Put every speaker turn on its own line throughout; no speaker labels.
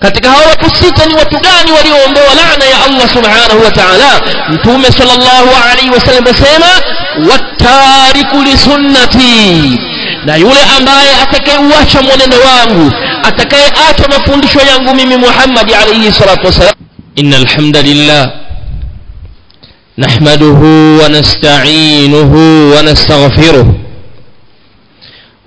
katika hao watu sita ni watu gani walioombewa laana ya Allah subhanahu wa ta'ala mtume sallallahu alaihi wasallam asema watariku li sunnati na yule ambaye atakayeuacha mwenendo wangu atakayeacha mafundisho yangu mimi Muhammad alayhi salatu wasalam innal hamdalillah نحمده ونستعينه ونستغفره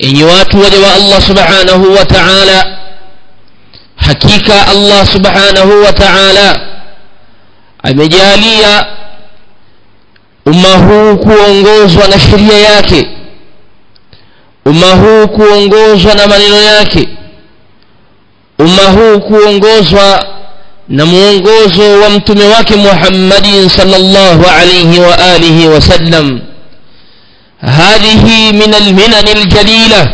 enyi watu waja wa allah subhanahu wa taala. Hakika allah subhanahu wa taala amejalia umma huu kuongozwa na sheria yake umma huu kuongozwa na maneno yake umma huu kuongozwa na mwongozo wa mtume wake muhammadin salllahu alaihi wa alihi wasallam hadhihi min alminan aljalila.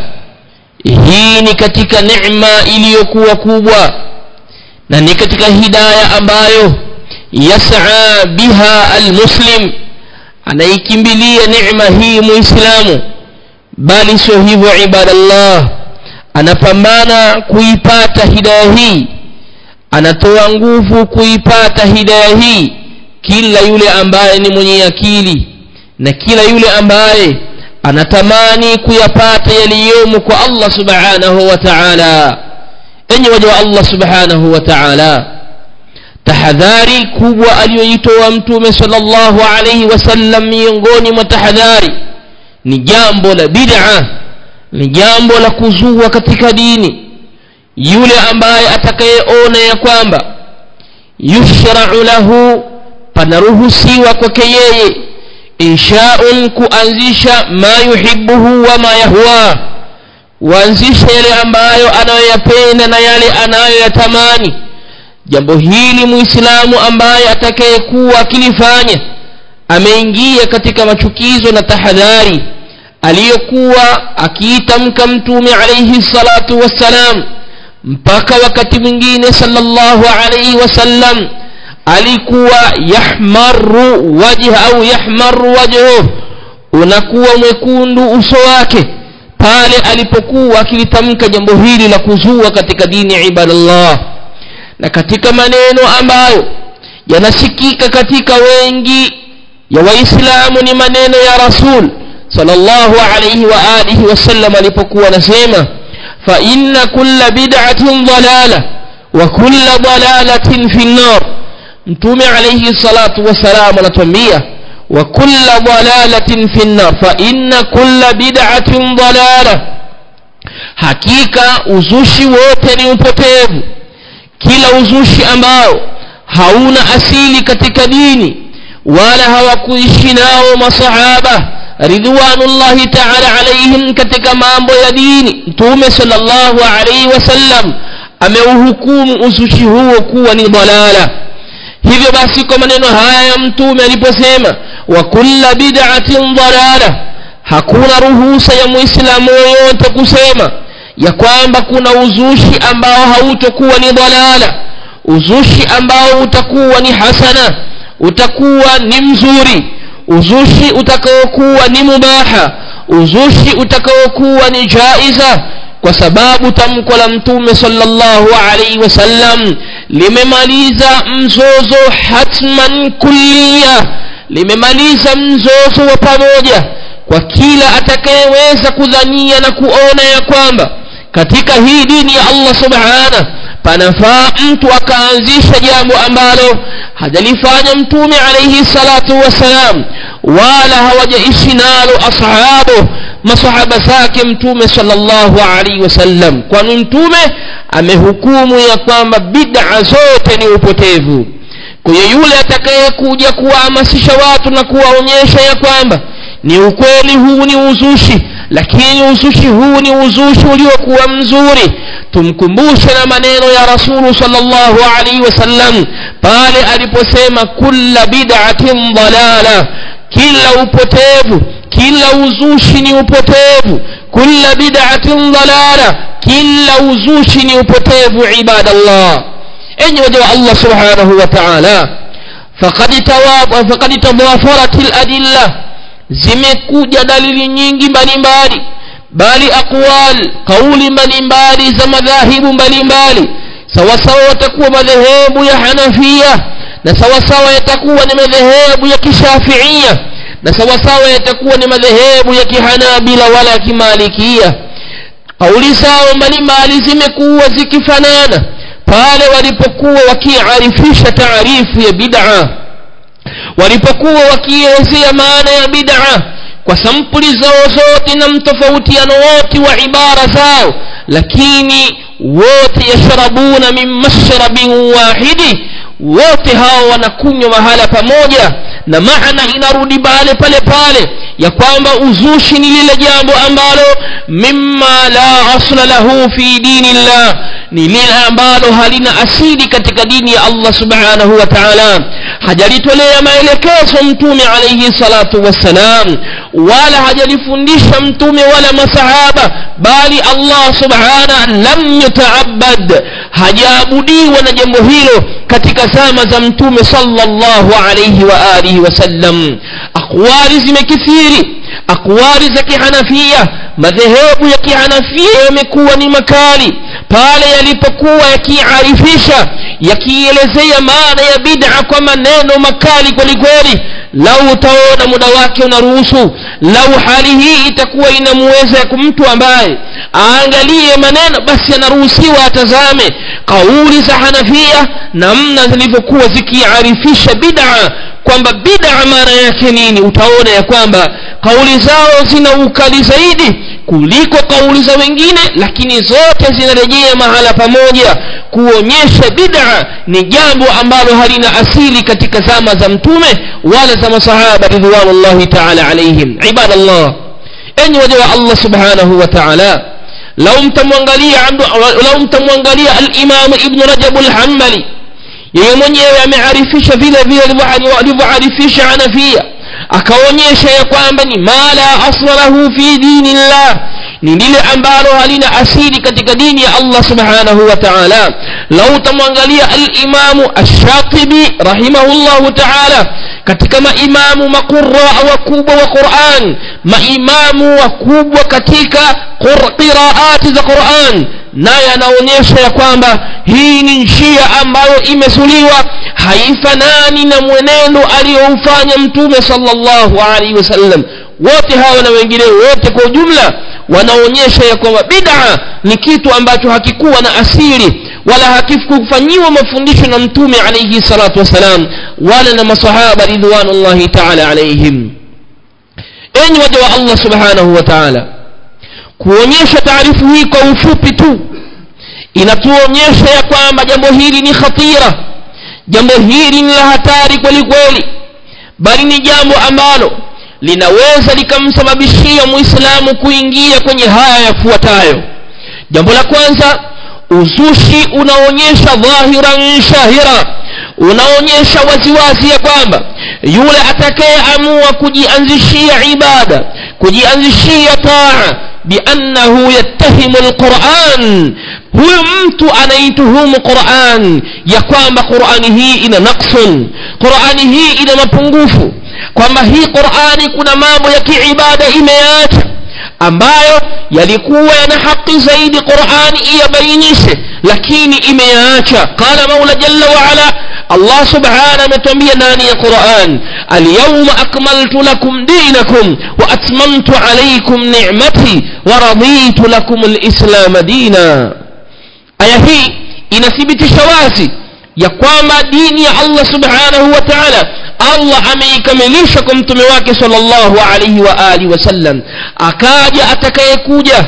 Hii ni katika neema iliyokuwa kubwa na ni katika hidaya ambayo yas'a biha almuslim anaikimbilia neema hii muislamu. Bali sio hivyo ibadallah anapambana kuipata hidaya hii anatoa nguvu kuipata hidaya hii kila yule ambaye ni mwenye akili na kila yule ambaye anatamani kuyapata yaliyomo kwa Allah subhanahu wa ta'ala. Enyi waja wa Allah subhanahu wa ta'ala tahadhari kubwa aliyoitoa mtume sallallahu alayhi wasallam miongoni mwa tahadhari ni jambo la bid'a ni jambo la kuzua katika dini. Yule ambaye atakayeona ya kwamba yushra'u lahu panaruhusiwa kwake yeye insha'un kuanzisha ma yuhibbuhu wa ma yahwa. Kuanzisha yale ambayo anayoyapenda na yale anayoyatamani. Jambo hili muislamu ambaye atakayekuwa akilifanya ameingia katika machukizo na tahadhari aliyokuwa akiitamka mtume alayhi salatu wassalam mpaka wakati mwingine sallallahu alayhi wasallam alikuwa yahmaru wajha au yahmaru wajhu unakuwa mwekundu uso wake pale alipokuwa akilitamka jambo hili la kuzua katika dini ibadallah. Na katika maneno ambayo yanasikika katika wengi ya waislamu ni maneno ya rasul sallallahu alayhi wa alihi wasallam alipokuwa anasema fa inna kulla bid'atin dalala wa kulla dalalatin fi an-nar mtume alayhi salatu wasalam anatuambia wa kulla dalalatin fi an-nar fa inna kulla bid'atin dalala hakika uzushi wote ni upotevu. Kila uzushi ambao hauna asili katika dini wala hawakuishi nao masahaba ridwanullahi ta'ala alaihim katika mambo ya dini. Mtume sallallahu alaihi wasallam ameuhukumu uzushi huo kuwa ni dalala hivyo basi kwa maneno haya ya mtume aliposema wa kulla bid'atin dalala hakuna ruhusa ya muislamu yoyote kusema ya kwamba kuna uzushi ambao hautokuwa ni dalala uzushi ambao utakuwa ni hasana utakuwa ni mzuri uzushi utakaokuwa ni mubaha uzushi utakaokuwa ni jaiza kwa sababu tamko la mtume sallallahu alaihi wasallam limemaliza mzozo hatman kulia limemaliza mzozo wa pamoja kwa kila atakayeweza kudhania na kuona ya kwamba katika hii dini ya Allah subhana panafaa mtu akaanzisha jambo ambalo hajalifanya mtume alayhi salatu wasalam wala hawajaishi nalo ashabu masahaba zake mtume sallallahu alaihi wasallam kwani mtume amehukumu ya kwamba bid'a zote ni upotevu. Kwa yule atakayekuja kuwahamasisha watu na kuwaonyesha ya kwamba ni ukweli huu ni uzushi lakini uzushi huu ni uzushi uliokuwa mzuri tumkumbushe na maneno ya rasulu sallallahu alaihi wasallam pale aliposema kulla bid'atin dalala kila upotevu kila uzushi ni upotevu. Kulla bid'atin dalala kila uzushi ni upotevu ibadallah. Enyi waja wa Allah subhanahu wa ta'ala faqad tawaba faqad tawafarat al-adilla zimekuja dalili nyingi mbalimbali bali aqwal kauli mbalimbali za madhahibu mbalimbali. Sawasawa watakuwa madhehebu ya hanafia na sawasawa yatakuwa ni madhehebu ya kishafiia na sawasawa yatakuwa ni madhehebu ya kihanabila wala ya kimalikia. Kauli zao mbalimbali zimekuwa zikifanana pale walipokuwa wakiarifisha taarifu ya bid'a. Walipokuwa wakielezea maana ya bid'a kwa sampuli zao zote na mtofautiano wote wa ibara zao lakini wote yashrabuna min mashrabin wahidi wote hao wanakunywa mahala pamoja na maana inarudi pale pale pale ya kwamba uzushi ni lile jambo ambalo mimma la asla lahu fi dinillah ni lile ambalo halina asili katika dini ya Allah subhanahu wa ta'ala. Hajalitolea maelekezo mtume alayhi salatu wassalam wala hajalifundisha mtume wala masahaba bali Allah subhana lam yutaabbad hajaabudiwa na jambo hilo katika zama za mtume sallallahu alayhi wa alihi wasallam akwari zimekithiri akwari za kihanafia madhehebu ya kihanafia yamekuwa ni makali. Pale yalipokuwa yakiarifisha yakielezea maana ya bid'a kwa maneno makali kwelikweli lau utaona muda wake unaruhusu lau hali hii itakuwa inamweza mtu ambaye aangalie maneno basi anaruhusiwa atazame kauli za hanafia namna zilivyokuwa zikiarifisha bid'a kwamba bidaa maana yake nini? Utaona ya kwamba kauli zao zina ukali zaidi kuliko kauli za wengine lakini zote zinarejea mahala pamoja kuonyesha bid'a ni jambo ambalo halina asili katika zama za mtume wala za masahaba ridwanullahi ta'ala alaihim ibadallah enyi waja wa Allah subhanahu wa ta'ala lau mtamwangalia lau mtamwangalia al-Imam Ibn Rajab al-Hanbali yeye mwenyewe amearifisha vile vile alivyoarifisha Hanafia akaonyesha ya kwamba ni mala lahu fi dinillah ni lile ambalo halina asili katika dini ya Allah subhanahu wa ta'ala. Lau tamwangalia al-imamu ash-shatibi rahimahullahu ta'ala katika maimamu makurra wakubwa wa Qur'an maimamu wakubwa katika qiraati za Qur'an naye anaonyesha ya kwamba hii ni njia ambayo imesuliwa haifanani na mwenendo aliyoufanya mtume sallallahu alaihi wasallam. Wote hawa na wengine wote kwa ujumla wanaonyesha ya kwamba bid'a ni kitu ambacho hakikuwa na asili wala hakikufanyiwa mafundisho na mtume alayhi salatu wasalam wala na masahaba ridwanullahi ta'ala alayhim. Enyi waja wa Allah subhanahu wa ta'ala kuonyesha taarifu hii kwa ufupi tu inatuonyesha ya kwamba jambo hili ni khatira jambo hili ni la hatari kweli kweli bali ni jambo ambalo linaweza likamsababishia muislamu kuingia kwenye haya yafuatayo. Jambo la kwanza uzushi unaonyesha dhahiran shahira unaonyesha waziwazi ya kwamba yule atakayeamua kujianzishia ibada kujianzishia taa biannahu yattahimu alquran huyu mtu anaituhumu quran ya kwamba qurani hii ina naqsun qurani hii ina mapungufu kwamba hii qurani kuna mambo ya kiibada imeacha ambayo yalikuwa yana haki zaidi qurani iyabainishe lakini imeyaacha qala maula jalla waala allah subhanahu ametuambia ndani ya quran alyawma akmaltu lakum dinakum wa atmamtu alaykum ni'mati wa raditu lakum alislam dina. Aya hii inathibitisha wazi ya kwamba dini ya allah subhanahu wa taala allah ameikamilisha kwa mtume wake salllahu alaihi wa alihi wasallam akaja atakayekuja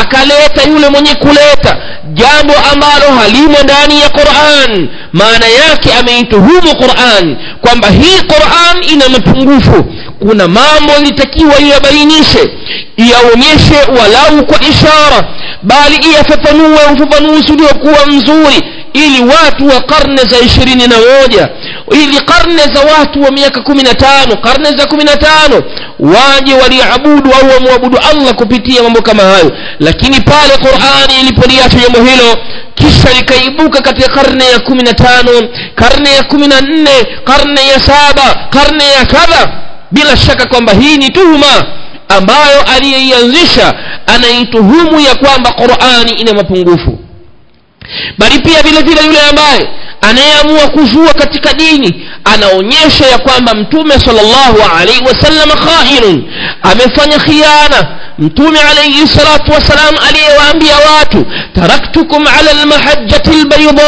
akaleta yule mwenye kuleta jambo ambalo halimo ndani ya quran. Maana yake ameituhumu quran kwamba hii quran ina mapungufu. Kuna mambo litakiwa iyabainishe iyaonyeshe walau kwa ishara bali iyafafanue ufafanuzi uliokuwa mzuri ili watu wa karne za ishirini na moja ili karne za watu wa miaka kumi na tano karne za kumi na tano waje waliabudu au wamwabudu allah kupitia mambo kama hayo. Lakini pale qurani ilipoliacha jambo hilo kisha likaibuka katika karne ya kumi na tano karne ya kumi na nne karne ya saba karne ya kadha bila shaka kwamba hii ni tuhuma ambayo aliyeianzisha anaituhumu ya kwamba qurani ina mapungufu bali pia vile vile yule ambaye anayeamua kuzua katika dini anaonyesha ya kwamba mtume salllahu alaihi wasallam khainun amefanya khiana mtume alaihi salatu wassalam aliyewaambia watu taraktukum ala lmahajati lbaida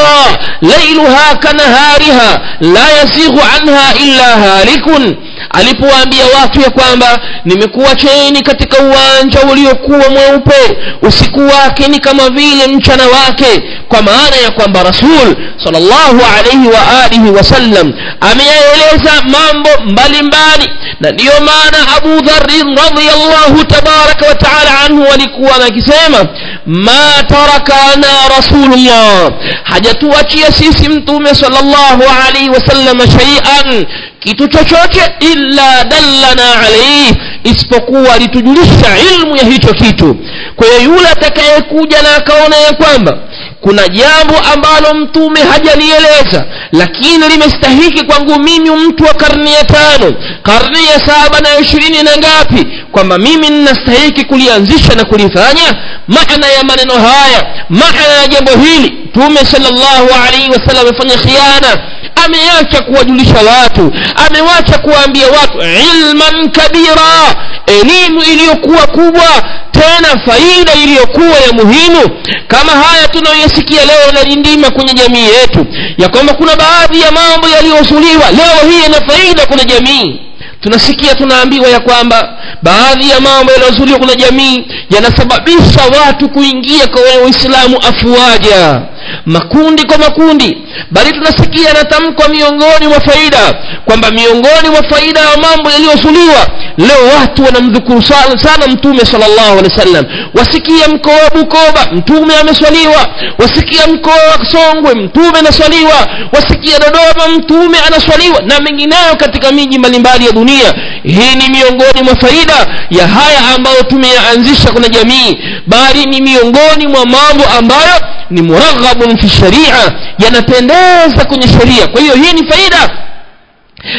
lailuha kanahariha la yasighu anha illa halikun alipowaambia watu ya kwamba nimekuwacheni katika uwanja uliokuwa mweupe usiku wake ni kama vile mchana wake kwa maana ya kwamba rasul salllahu alaihi wa alihi wasallam ameyaeleza mambo mbalimbali. Na ndiyo maana abu dharin radiallahu tabaraka wataala anhu alikuwa nakisema ma tarakana rasulullah. Hajatuachia sisi mtume salllahu alaihi wasallam shaian kitu chochote illa dallana alaihi isipokuwa alitujulisha ilmu ya hicho kitu. Kwa hiyo yule atakayekuja na akaona ya kwamba kuna jambo ambalo mtume hajalieleza lakini limestahiki kwangu mimi mtu wa karne ya tano karne ya saba na ishirini na ngapi kwamba mimi ninastahiki kulianzisha na kulifanya? Maana ya maneno haya maana ya jambo hili mtume salllahu alaihi wasallam amefanya khiana ameacha kuwajulisha watu amewacha kuwaambia watu ilman kabira. Elimu iliyokuwa kubwa tena faida iliyokuwa ya muhimu. Kama haya tunayoyasikia leo yanajindima kwenye jamii yetu ya kwamba kuna baadhi ya mambo yaliyosuliwa leo hii yana faida kwenye jamii. Tunasikia tunaambiwa ya kwamba baadhi ya mambo yaliyozuliwa kuna jamii yanasababisha watu kuingia kwa uislamu afuaja makundi kwa makundi. Bali tunasikia natamkwa miongoni mwa faida kwamba miongoni mwa faida ya mambo yaliyosuliwa leo watu wanamdhukuru sana, mtume salllahu alehi wasallam. Wasikia mkoa wa bukoba mtume ameswaliwa. Wasikia mkoa wa songwe mtume anaswaliwa. Wasikia dodoma mtume anaswaliwa. Na mengineyo katika miji mbalimbali ya dunia hii ni miongoni mwa faida ya haya ambayo tumeyaanzisha kuna jamii bali ni miongoni mwa mambo ambayo ni muraghabun fi sharia yanapendeza kwenye sheria kwa hiyo hii ni faida.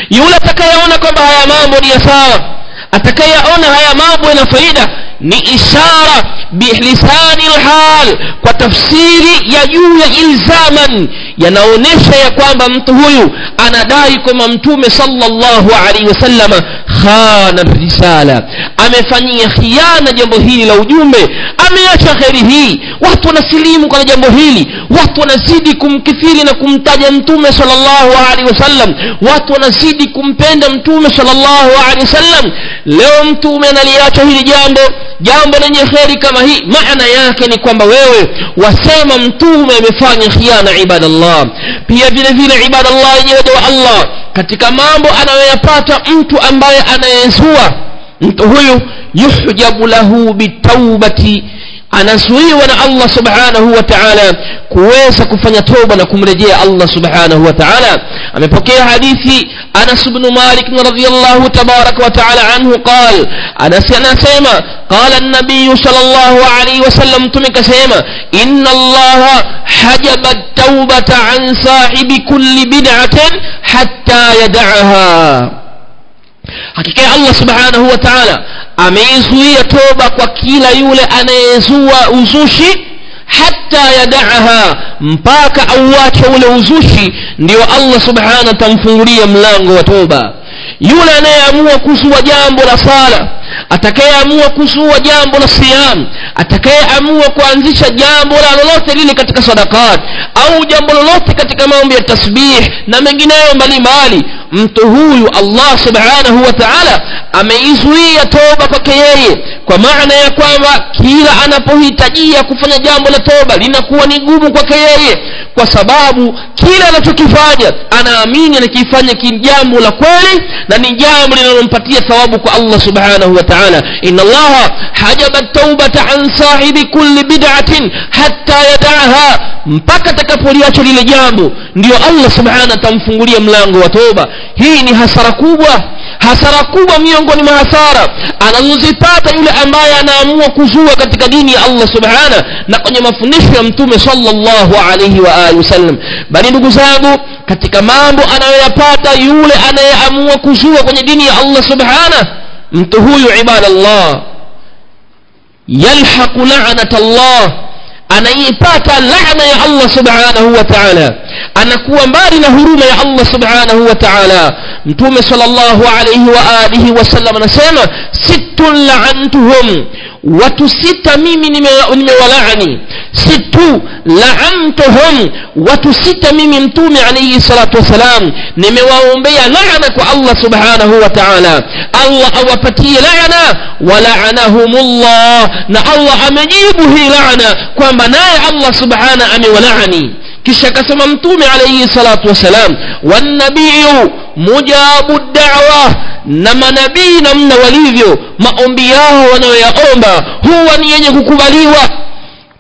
Yule atakayeona kwamba haya mambo ni ya sawa atakayeona haya mambo yana faida ni ishara bilisani lhal kwa tafsiri ya juu ya ilzaman yanaonyesha ya kwamba mtu huyu anadai kwamba mtume salllahu alaihi wasallama khana risala. Amefanyia khiana jambo hili la ujumbe. Ameacha kheri hii. Watu wanasilimu kwa jambo hili. Watu wanazidi kumkithiri na kumtaja mtume salllahu alaihi wasallam. Watu wanazidi kumpenda mtume salllahu alaihi wasallam. Leo mtume analiacha hili jambo. Jambo lenye kheri kama hii maana yake ni kwamba wewe wasema mtume amefanya khiana ibadallah. Pia vile vile ibadallah yenyewe wa allah katika mambo anayoyapata mtu ambaye anayezua mtu huyu yuhjabu lahu bitaubati anazuiwa na allah subhanahu wa taala kuweza kufanya toba na kumrejea allah subhanahu wa taala amepokea hadithi anas bnu malik radiallahu tabaraka wa taala anhu qal anas anasema qala nabiyu sal llahu alaihi wasallam mtume kasema ina allaha hajaba taubata an sahibi kulli bid'atin hatta yadaaha hakika ya allah subhanahu wa taala ameizuia toba kwa kila yule anayezua uzushi hata yadaaha mpaka auache ule uzushi ndio allah subhanahu atamfungulia mlango wa toba. Yule anayeamua kusua jambo la sala atakayeamua kusua jambo la siyam atakayeamua kuanzisha jambo la lolote lile katika sadakat au jambo lolote katika mambo ya tasbih na mengineyo mbalimbali mtu huyu allah subhanahu wa taala ameizuia toba kwake yeye kwa maana ya kwamba kila anapohitajia kufanya jambo la toba linakuwa ni gumu kwake yeye kwa sababu kila anachokifanya anaamini anakifanya jambo la kweli na ni jambo linalompatia thawabu kwa allah subhanahu wa taala. Inna allaha hajaba taubata an sahibi kulli bid'atin hatta yadaha mpaka atakapoliacha lile jambo ndio allah subhana atamfungulia mlango wa toba. Hii ni hasara kubwa hasara kubwa miongoni mwa hasara anazozipata yule ambaye anaamua kuzua katika dini ya allah subhana na kwenye mafundisho ya mtume salllahu alaihi wa alihi wasallam. Bali ndugu zangu katika mambo anayoyapata yule anayeamua kuzua kwenye dini ya allah subhana mtu huyu ibadallah yalhaqu lanat allah anaipata laana ya allah subhanahu wa taala. Anakuwa mbali na huruma ya allah subhanahu wa taala. Mtume sallallahu alayhi wa alihi wasallam anasema sittun laantuhum watu sita mimi nimewalaani. Nime situ laantuhum. Watu sita mimi mtume alayhi salatu wassalam nimewaombea laana kwa allah subhanahu wa taala allah awapatie laana walaanahumullah. Na allah amejibu hii laana kwamba naye allah subhana amewalaani. Kisha akasema mtume alaihi salatu wassalam wannabiyu mujabu dawa. Na manabii namna walivyo maombi yao wanayoyaomba huwa ni yenye kukubaliwa.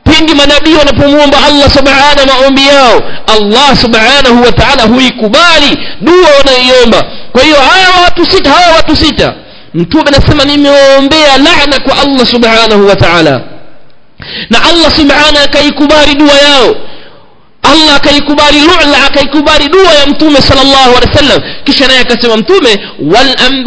Pindi manabii wanapomwomba allah subhana maombi yao allah subhanahu wa taala huikubali dua wanayoiomba kwa hiyo hawa watu sita hawa watu sita mtume anasema nimeombea laana kwa allah subhanahu wa taala. Na allah subhanahu akaikubali dua yao. Allah akaikubali lula akaikubali dua ya mtume sallallahu alaihi wasallam. Kisha naye akasema mtume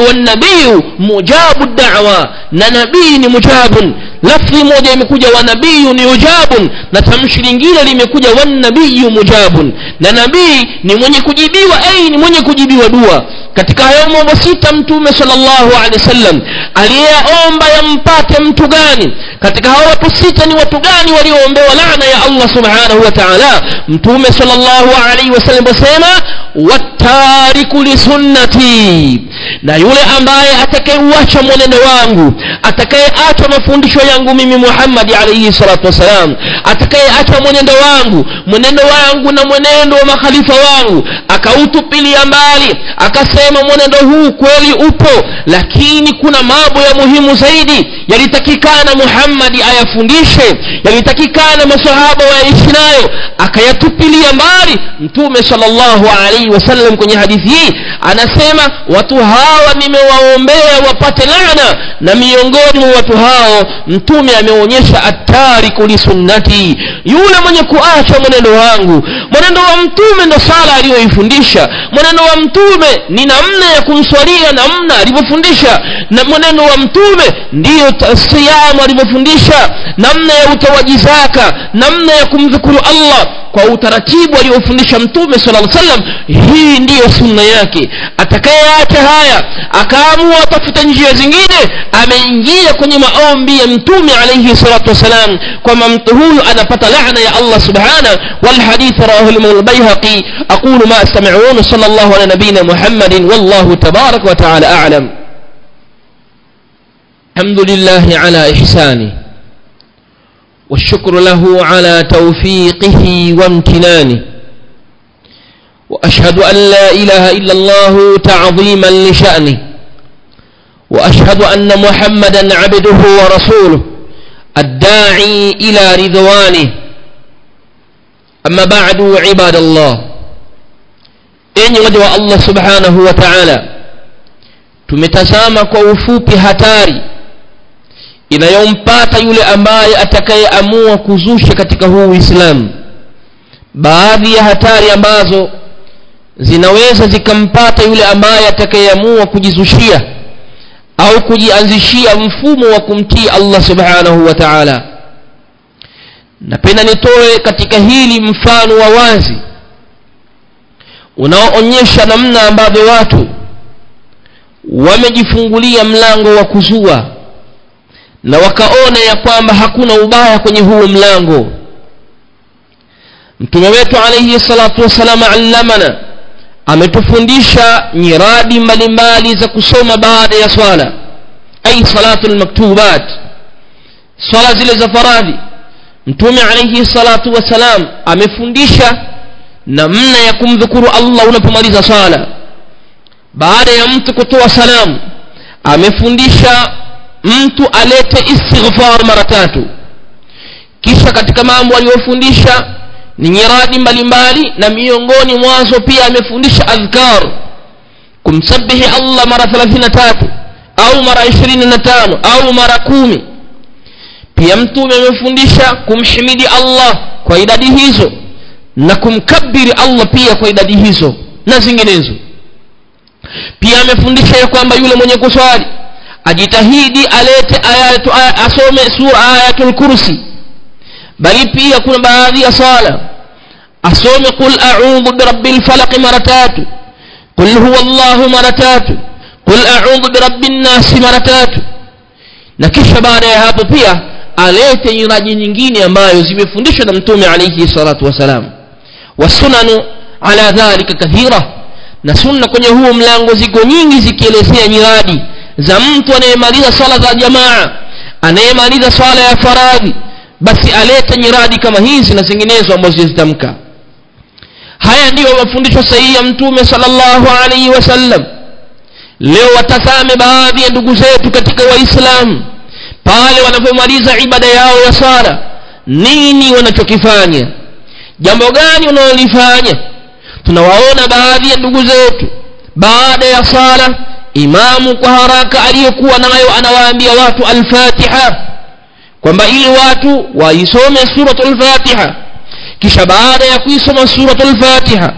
wannabiyu mujabu dawa. Na nabii ni mujabun. Lafzi moja imekuja wanabiyu ni ujabun. Na tamshi lingine limekuja wannabiyu mujabun. Na nabii ni mwenye kujibiwa ai ni mwenye kujibiwa dua katika hayo mambo sita mtume salllahu alehi wasallam aliyeyaomba yampate mtu gani? Katika hao watu sita ni watu gani walioombewa laana ya allah subhanahu wa taala? Mtume salllahu alaihi wasallam asema watariku lisunnati na yule ambaye atakayeuacha mwenendo wangu atakayeacha mafundisho yangu mimi muhammadi alaihi salatu wassalam atakayeacha mwenendo wangu mwenendo wangu na mwenendo wa makhalifa wangu akautupilia mbali akasema mwenendo huu kweli upo lakini kuna mambo ya muhimu zaidi yalitakikana muhammadi ayafundishe yalitakikana masahaba wayaishi nayo akayatupilia mbali mtume salllahu alaihi wasallam kwenye hadithi hii. Anasema watu hawa nimewaombea wapate laana na miongoni mwa watu hao mtume ameonyesha hatari kuli sunnati. Yule mwenye kuacha mwenendo wangu mwenendo wa mtume ndo sala aliyoifundisha. Mwenendo wa mtume ni namna ya kumswalia namna alivyofundisha. Na mwenendo wa mtume ndiyo siamu alivyofundisha. Namna ya utoaji zaka namna ya kumdhukuru allah kwa utaratibu aliofundisha mtume sala lla sallam hii ndiyo sunna yake atakayeacha haya akaamua atafuta njia zingine ameingia kwenye maombi ya mtume alaihi salatu wassalam kwamba mtu huyu anapata lana ya allah subhana walhadith rawahu limamu lbaihaqi aqulu ma astamiun sala llahu ala nabiyina muhammadin wallahu tabaraka wa taala alam الحمد على إحسانه والشكر له على توفيقه وامتنانه. وأشهد أن لا إله إلا الله تعظيما لشأنه. وأشهد أن محمدا عبده ورسوله الداعي إلى رضوانه. أما بعد عباد الله إن وجه الله سبحانه وتعالى tumetazama kwa hatari inayompata yule ambaye atakayeamua kuzusha katika huu uislamu. Baadhi ya hatari ambazo zinaweza zikampata yule ambaye atakayeamua kujizushia au kujianzishia mfumo wa kumtii allah subhanahu wa taala. Napenda nitoe katika hili mfano wa wazi unaoonyesha namna ambavyo watu wamejifungulia mlango wa kuzua na wakaona ya kwamba hakuna ubaya kwenye huo mlango. Mtume wetu alayhi salatu wasalama allamana ametufundisha nyiradi mbalimbali za kusoma baada ya swala. Ay salatu almaktubat swala zile za faradhi. Mtume alayhi salatu wasalam amefundisha namna ya kumdhukuru Allah unapomaliza swala. Baada ya mtu kutoa salamu amefundisha mtu alete istighfar mara tatu. Kisha katika mambo aliyofundisha ni nyiradi mbalimbali na miongoni mwazo pia amefundisha adhkar. Kumsabihi Allah mara 33 au mara 25 au mara kumi. Pia mtume amefundisha kumhimidi Allah kwa idadi hizo na kumkabiri Allah pia kwa idadi hizo na zinginezo. Pia amefundisha ya kwamba yule mwenye kuswali ajitahidi alete ayatu asome sura ayatul kursi. Bali pia kuna baadhi ya sala. Asome qul a'udhu birabbil falaq mara tatu. Qul huwa Allahu mara tatu. Qul a'udhu birabbin nas mara tatu. Na kisha baada ya hapo pia alete nyiraji nyingine ambayo zimefundishwa na mtume alayhi salatu wasalam. Wasunanu ala dhalika kathira. Na sunna kwenye huo mlango ziko nyingi zikielezea nyiradi za mtu anayemaliza swala za jamaa anayemaliza swala ya faradhi basi alete nyiradi kama hizi na zinginezo ambazo zitamka haya ndiyo mafundisho sahihi ya mtume sallallahu alaihi wasallam leo watazame baadhi ya ndugu zetu katika waislamu pale wanapomaliza ibada yao ya sala nini wanachokifanya? Jambo gani wanalolifanya tunawaona baadhi ya ndugu zetu baada ya sala imamu kwa haraka aliyokuwa nayo anawaambia watu al-Fatiha kwamba ili watu waisome suratul Fatiha kisha baada ya kuisoma suratul Fatiha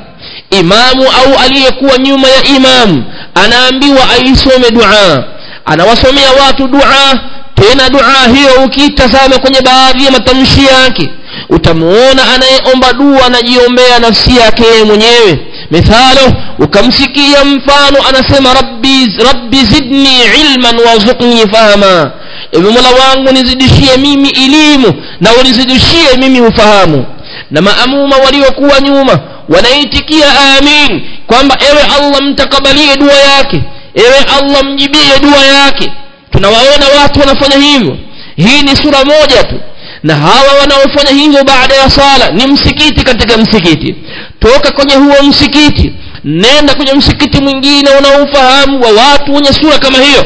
imamu au aliyekuwa nyuma ya imamu anaambiwa aisome dua. Anawasomea watu dua tena dua hiyo ukitazama kwenye baadhi ya matamshi yake utamuona anayeomba dua anajiombea nafsi yake mwenyewe mithalo ukamsikia mfano anasema rabbi rabbi zidni ilman warzuqni fahama ewe mola wangu nizidishie mimi elimu na unizidishie mimi ufahamu. Na maamuma waliokuwa nyuma wanaitikia amin kwamba ewe allah mtakabalie dua yake ewe allah mjibie dua yake. Tunawaona watu wanafanya hivyo. Hii ni sura moja tu na hawa wanaofanya hivyo baada ya sala ni msikiti katika msikiti. Toka kwenye huo msikiti nenda kwenye msikiti mwingine unaofahamu wa watu wenye sura kama hiyo.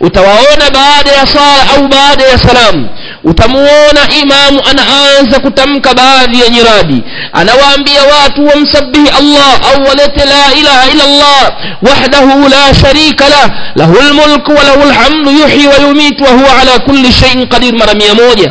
Utawaona baada ya sala au baada ya salamu. Utamuona imamu anaanza kutamka baadhi ya nyiradi. Anawaambia watu wamsabihi Allah au walete la ilaha illa Allah wahdahu la sharika lah lahu lmulku wa lahu lhamdu yuhyi wa yumitu wa huwa ala kulli shay'in qadir mara 100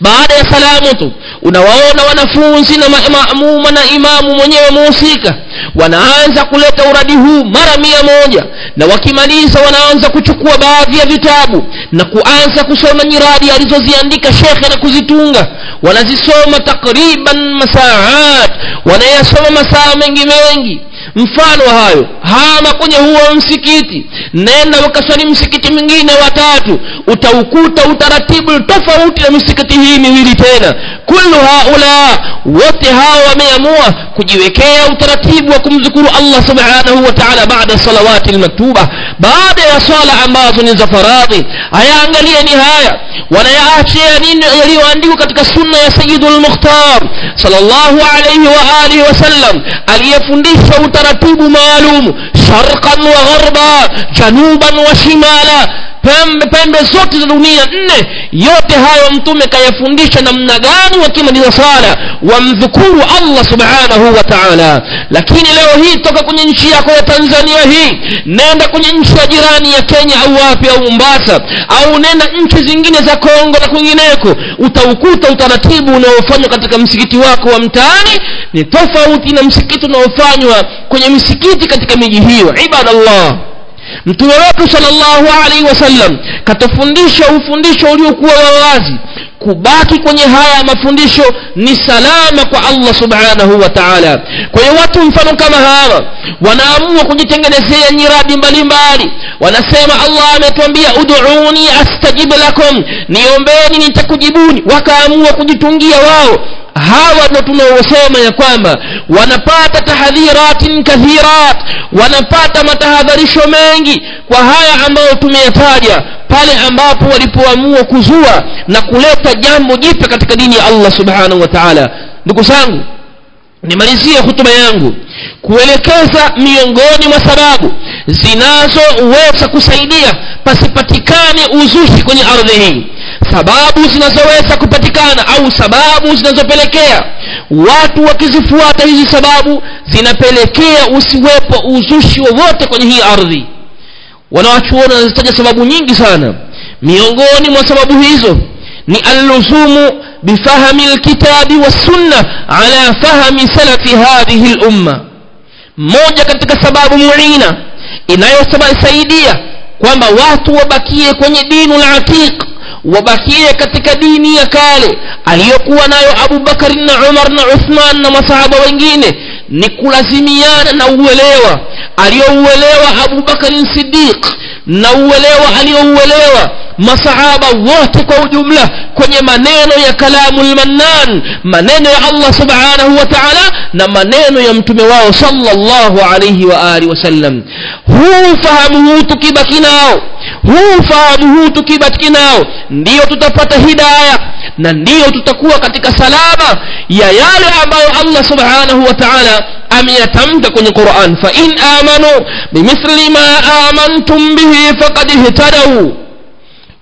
baada ya salamu tu unawaona wanafunzi na maamuma na imamu mwenyewe muhusika. Wanaanza kuleta uradi huu mara mia moja na wakimaliza wanaanza kuchukua baadhi ya vitabu na kuanza kusoma nyiradi alizoziandika shekhe na kuzitunga. Wanazisoma takriban masaat wanayasoma masaa mengi mengi mfano hayo hama kwenye huo msikiti nenda ukaswali msikiti mwingine watatu utaukuta utaratibu tofauti na misikiti hii miwili tena. Kullu haula wote hao wameamua kujiwekea utaratibu wa kumzukuru Allah subhanahu wa ta'ala baada salawati almaktuba. Baada ya swala ambazo ni za faradhi hayaangalie ni haya wanayaachia nini yaliyoandikwa katika sunna ya sayyidul mukhtar sallallahu alayhi wa alihi wasallam aliyefundisha utaratibu maalum sharqan wa gharba januban wa shimala pembe pembe zote za dunia nne. Yote hayo mtume kayafundisha namna gani wakimaliza sala wamdhukuru Allah subhanahu wa ta'ala. Lakini leo hii toka kwenye nchi yako ya Tanzania hii nenda kwenye nchi ya jirani ya Kenya au wapi au Mombasa au nenda nchi zingine za Kongo na kwingineko utaukuta utaratibu unaofanywa katika msikiti wako wa mtaani. Ni tofauti na msikiti unaofanywa kwenye misikiti katika miji hiyo. Ibadallah mtume wetu sallallahu alaihi wasallam katufundisha ufundisho uliokuwa wawazi kubaki kwenye haya mafundisho ni salama kwa allah subhanahu wa taala. Kwa hiyo watu mfano kama hawa wanaamua kujitengenezea nyiradi mbalimbali. Wanasema allah ametuambia uduuni astajib lakum. Niombeni nitakujibuni wakaamua kujitungia wao hawa ndo tunaosema ya kwamba wanapata tahadhiratin kathirat wanapata matahadharisho mengi kwa haya ambayo tumeyataja pale ambapo walipoamua kuzua na kuleta jambo jipya katika dini ya allah subhanahu wa taala. Ndugu zangu nimalizie hutuba yangu kuelekeza miongoni mwa sababu zinazoweza kusaidia pasipatikane uzushi kwenye ardhi hii sababu zinazoweza kupatikana au sababu zinazopelekea watu wakizifuata hizi sababu zinapelekea usiwepo uzushi wowote kwenye hii ardhi. Wanawachuona wanazitaja sababu nyingi sana. Miongoni mwa sababu hizo ni alluzumu bifahami lkitabi wassunna ala fahami salafi hadhihi lumma moja katika sababu muina inayosaidia kwamba watu wabakie kwenye dinu la wabakie katika dini ya kale aliyokuwa nayo abubakari na umar na uthman na masahaba wengine ni kulazimiana na uelewa aliyouelewa abubakarin sidiq na uelewa aliyouelewa masahaba wote kwa ujumla kwenye maneno ya kalamu lmannan maneno ya allah subhanahu wa taala na maneno ya mtume wao salllahu alaihi wa alihi wasallam huu fahamu huu tukibaki nao huu fahamu huu tukibaki nao. Ndiyo tutapata hidaya na ndiyo tutakuwa katika salama ya yale ambayo allah subhanahu wa taala ameyatamka kwenye quran. Fain amanu bimithli ma amantum bihi faqad ihtadau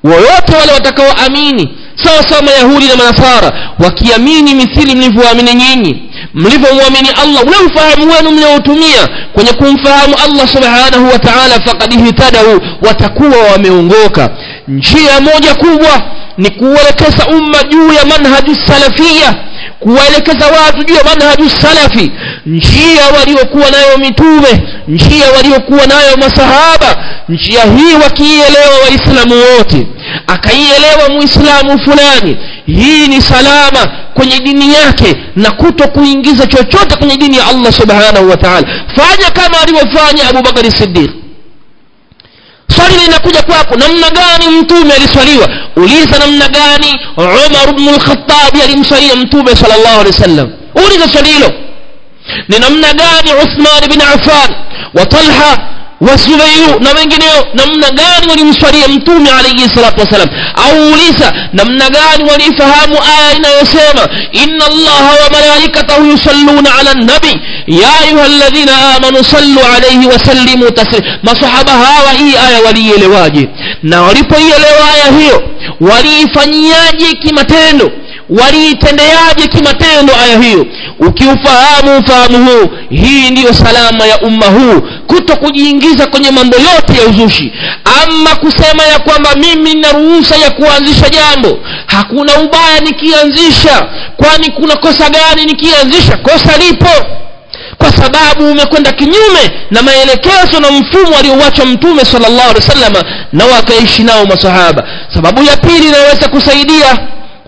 wowote wale watakaoamini sawa sawa mayahudi na manasara wakiamini mithili mlivyoamini nyinyi mlivyomwamini allah ule ufahamu wenu mlioutumia kwenye kumfahamu allah subhanahu wa taala fakad ihtadau watakuwa wameongoka. Njia moja kubwa ni kuelekeza umma juu ya manhaju salafia kuwaelekeza watu juu ya manhaju salafi. Njia waliokuwa nayo mitume njia waliokuwa nayo masahaba njia hii wakiielewa waislamu wote. Akaielewa muislamu fulani hii ni salama kwenye dini yake na kuto kuingiza chochote kwenye dini ya allah subhanahu wa taala. Fanya kama alivyofanya abubakari sidiq swali linakuja kwako namna gani mtume aliswaliwa? Uliza namna gani umar bnu lkhatabi alimswalia mtume sal llahu alehi wa sallam uliza swali hilo. Ni namna gani uthman bin affan wa talha wasubairu na wengineo namna gani walimswalia mtume alaihi salatu wassalam au uliza namna gani walifahamu aya inayosema inna allaha wa malaikatahu yusalluna ala nabi ya ayuha ladhina amanu sallu alaihi wasallimu taslim masahaba hawa hii aya waliielewaje na walipoielewa aya hiyo waliifanyiaje kimatendo waliitendeaje kimatendo aya hiyo? Ukiufahamu ufahamu huu hii ndiyo salama ya umma huu kuto kujiingiza kwenye mambo yote ya uzushi. Ama kusema ya kwamba mimi nina ruhusa ya kuanzisha jambo hakuna ubaya nikianzisha. Kwani kuna kosa gani nikianzisha? Kosa lipo. Kwa sababu umekwenda kinyume na maelekezo na mfumo aliouacha mtume salllahu alehi wa sallama na wakaishi nao masahaba. Sababu ya pili inayoweza kusaidia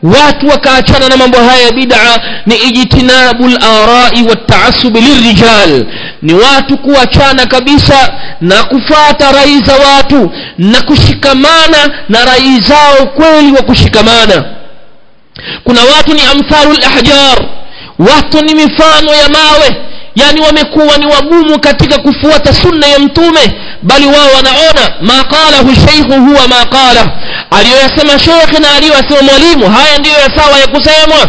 watu wakaachana na mambo haya ya bid'a ni ijtinabu larai wataasubi lirijal ni watu kuachana kabisa na kufata rai za watu na kushikamana na rai zao kweli wa kushikamana. Kuna watu ni amthalu lahjar watu ni mifano ya mawe yani wamekuwa ni wagumu katika kufuata sunna ya mtume bali wao wanaona ma qalahu sheikhu huwa ma qala aliyoyasema shekhe na aliyoyasema mwalimu haya ndiyo ya sawa ya kusemwa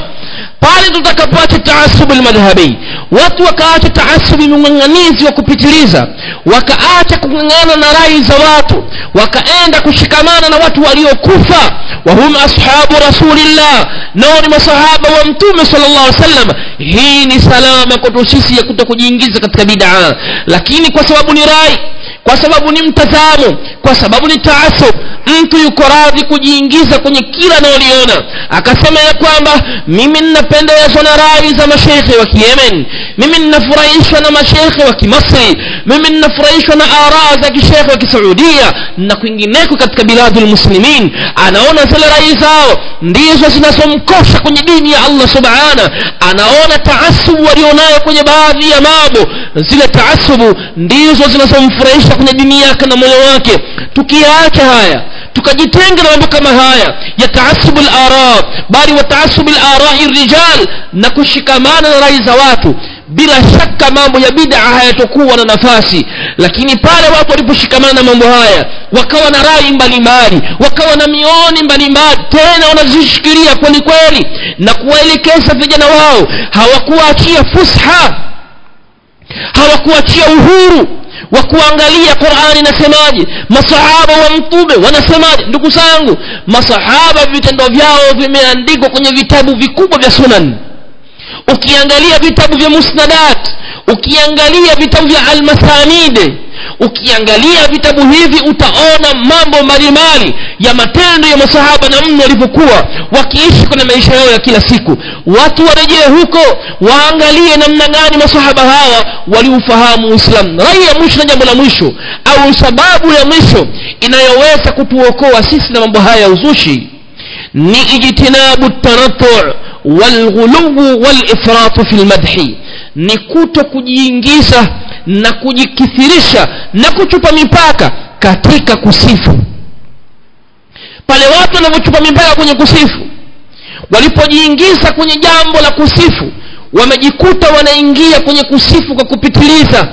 pale tutakapoacha taasubu lmadhhabi watu wakaacha taasubi mng'ang'anizi wa kupitiliza. Wakaacha kung'ang'ana na rai za watu. Wakaenda kushikamana na watu waliokufa. Wahum ashabu rasulillah. Nao ni masahaba wa mtume sal llah wasallam. Hii ni salama kwetu sisi ya kuto kujiingiza katika bidaa lakini kwa sababu ni rai kwa sababu ni mtazamo kwa sababu ni taasub. Mtu yuko radhi kujiingiza kwenye kila anaoliona akasema ya kwamba mimi ninapendezwa na rai za mashekhe wa kiyemen mimi ninafurahishwa na mashekhe wa kimasri mimi ninafurahishwa na araa za kishekhe wa kisaudia na kwingineko katika biladu lmuslimin anaona zile rai zao ndizo zinazomkosha kwenye dini ya allah subhana anaona taasubu walionayo kwenye baadhi ya mambo. Zile taasubu ndizo zinazomfurahisha kwenye dini yake na moyo wake. Tukiyaacha haya tukajitenga na mambo kama haya ya taasubu lara bali wa taasubu larai rijal na kushikamana na rai za watu bila shaka mambo ya bid'a hayatokuwa na nafasi. Lakini pale watu waliposhikamana na mambo haya wakawa na rai mbalimbali wakawa na mioni mbalimbali tena wanazishikilia kweli kweli na kuwaelekeza vijana wao. Hawakuachia fusha hawakuachia uhuru wa kuangalia qurani inasemaje masahaba wa mtume wanasemaje? Ndugu zangu masahaba vitendo vyao vimeandikwa kwenye vitabu vikubwa vya sunan ukiangalia vitabu vya musnadat ukiangalia vitabu vya almasanide ukiangalia vitabu hivi utaona mambo mbalimbali ya matendo ya masahaba na mno walivyokuwa wakiishi kwenye maisha yao ya kila siku. Watu warejee huko waangalie namna gani masahaba hawa waliufahamu uislamu. Rai ya mwisho na jambo la mwisho au sababu ya mwisho inayoweza kutuokoa sisi na mambo haya ya uzushi ni ijtinabu tanatu walghuluwu walifratu fi lmadhi ni kuto kujiingiza na kujikithirisha na kuchupa mipaka katika kusifu. Pale watu wanavyochupa mipaka kwenye kusifu walipojiingiza kwenye jambo la kusifu wamejikuta wanaingia kwenye kusifu kwa kupitiliza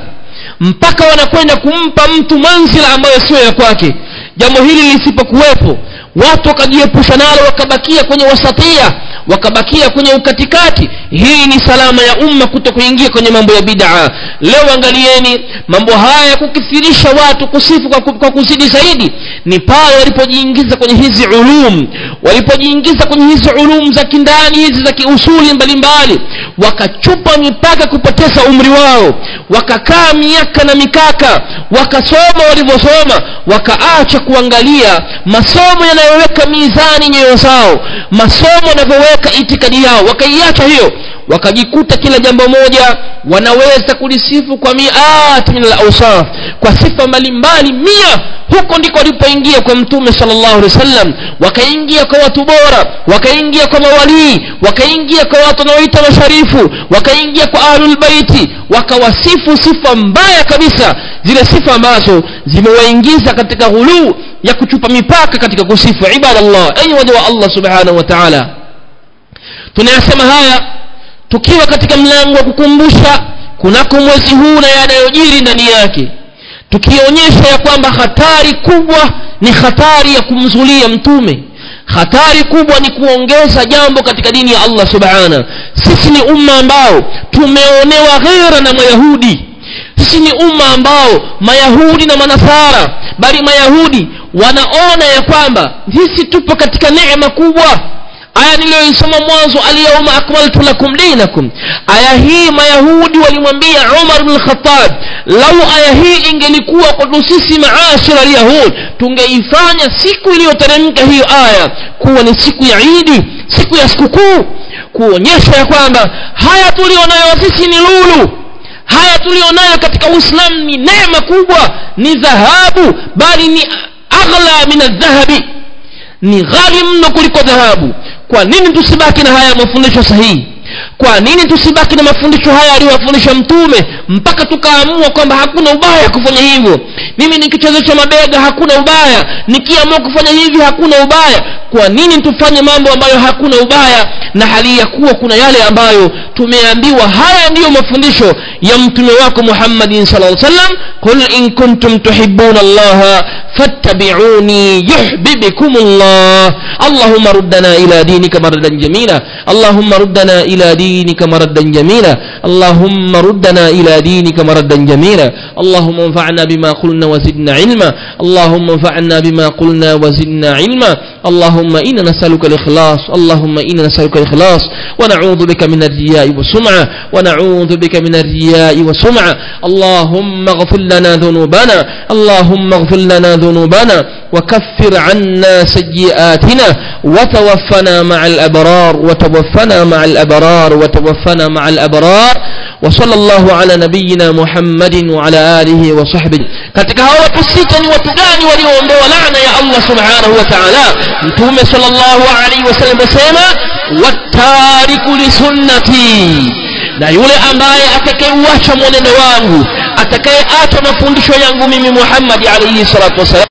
mpaka wanakwenda kumpa mtu manzila ambayo sio ya kwake. Jambo hili lisipokuwepo watu wakajiepusha nalo wakabakia kwenye wasatia wakabakia kwenye ukatikati. Hii ni salama ya umma kuto kuingia kwenye mambo ya bid'a. Leo angalieni mambo haya ya kukithirisha watu kusifu kwa, kwa kuzidi zaidi ni pale walipojiingiza kwenye hizi ulum. Walipojiingiza kwenye hizi ulum za kindani hizi za kiusuli mbalimbali wakachupa mipaka kupoteza umri wao wakakaa miaka na mikaka wakasoma walivyosoma wakaacha kuangalia masomo yanayoweka mizani nyoyo zao. Masomo wanavyoweka itikadi yao. Wakaiacha hiyo wakajikuta kila jambo moja wanaweza kulisifu kwa miati min alausaf kwa sifa mbalimbali mia. Huko ndiko walipoingia kwa mtume sallallahu alaihi wasallam wakaingia kwa watu bora wakaingia kwa mawalii wakaingia kwa watu wanaoita masharifu wakaingia kwa ahlulbaiti wakawasifu sifa mbaya kabisa zile sifa ambazo zimewaingiza katika ghuluu ya kuchupa mipaka katika kusifu ibadallah enyi waja wa allah subhanahu wa taala. Tunayasema haya tukiwa katika mlango wa kukumbusha kunako mwezi huu na yanayojiri ndani yake tukionyesha ya kwamba hatari kubwa ni hatari ya kumzulia mtume. Hatari kubwa ni kuongeza jambo katika dini ya allah subhana. Sisi ni umma ambao tumeonewa ghera na mayahudi. Sisi ni umma ambao mayahudi na manasara bali mayahudi wanaona ya kwamba sisi tupo katika neema kubwa aya niliyoisoma mwanzo alyauma akmaltu lakum dinakum. Aya hii mayahudi walimwambia umar bn lkhatab lau aya hii ingelikuwa kwetu sisi maashira lyahud tungeifanya siku iliyoteremka hiyo aya kuwa ni siku ya idi siku ya sikukuu kuonyesha ya kwamba haya tulionayo sisi ni lulu. Haya tulionayo katika uislamu ni neema kubwa ni dhahabu bali ni aghla min aldhahabi ni ghali mno kuliko dhahabu kwa nini tusibaki na haya mafundisho sahihi kwa nini tusibaki na mafundisho haya aliyowafundisha mtume mpaka tukaamua kwamba hakuna ubaya kufanya hivyo? Mimi nikichezesha mabega hakuna ubaya. Nikiamua kufanya hivi hakuna ubaya. Kwa nini tufanye mambo ambayo hakuna ubaya na hali ya kuwa kuna yale ambayo tumeambiwa? Haya ndiyo mafundisho ya mtume wako muhammadin sala salam qul in kuntum tuhibuna allaha fattabiuni yuhbibikum llah allahuma ruddana ila dinika mardan jamila. Allahuma ruddana إلى دينك مردا جميلا. اللهم ردنا إلى دينك مردا جميلا. اللهم انفعنا بما قلنا وزدنا علما. اللهم انفعنا بما قلنا وزدنا علما. اللهم إنا نسألك الإخلاص. اللهم إنا نسألك الإخلاص. ونعوذ بك من الرياء والسمعة. ونعوذ بك من الرياء والسمعة. اللهم اغفر لنا ذنوبنا. اللهم اغفر لنا ذنوبنا. وكفر عنا سيئاتنا وتوفنا مع الأبرار وتوفنا مع الأبرار وتوفنا مع الأبرار وصلى الله على نبينا محمد وعلى آله وصحبه katika hao watu sita ni watu gani walioondoa laana ya Allah subhanahu wa ta'ala mtume sallallahu alaihi wasallam asema watariku li sunnati na yule ambaye atakayeuacha mwenendo wangu atakayeacha mafundisho yangu mimi Muhammad alayhi salatu wasalam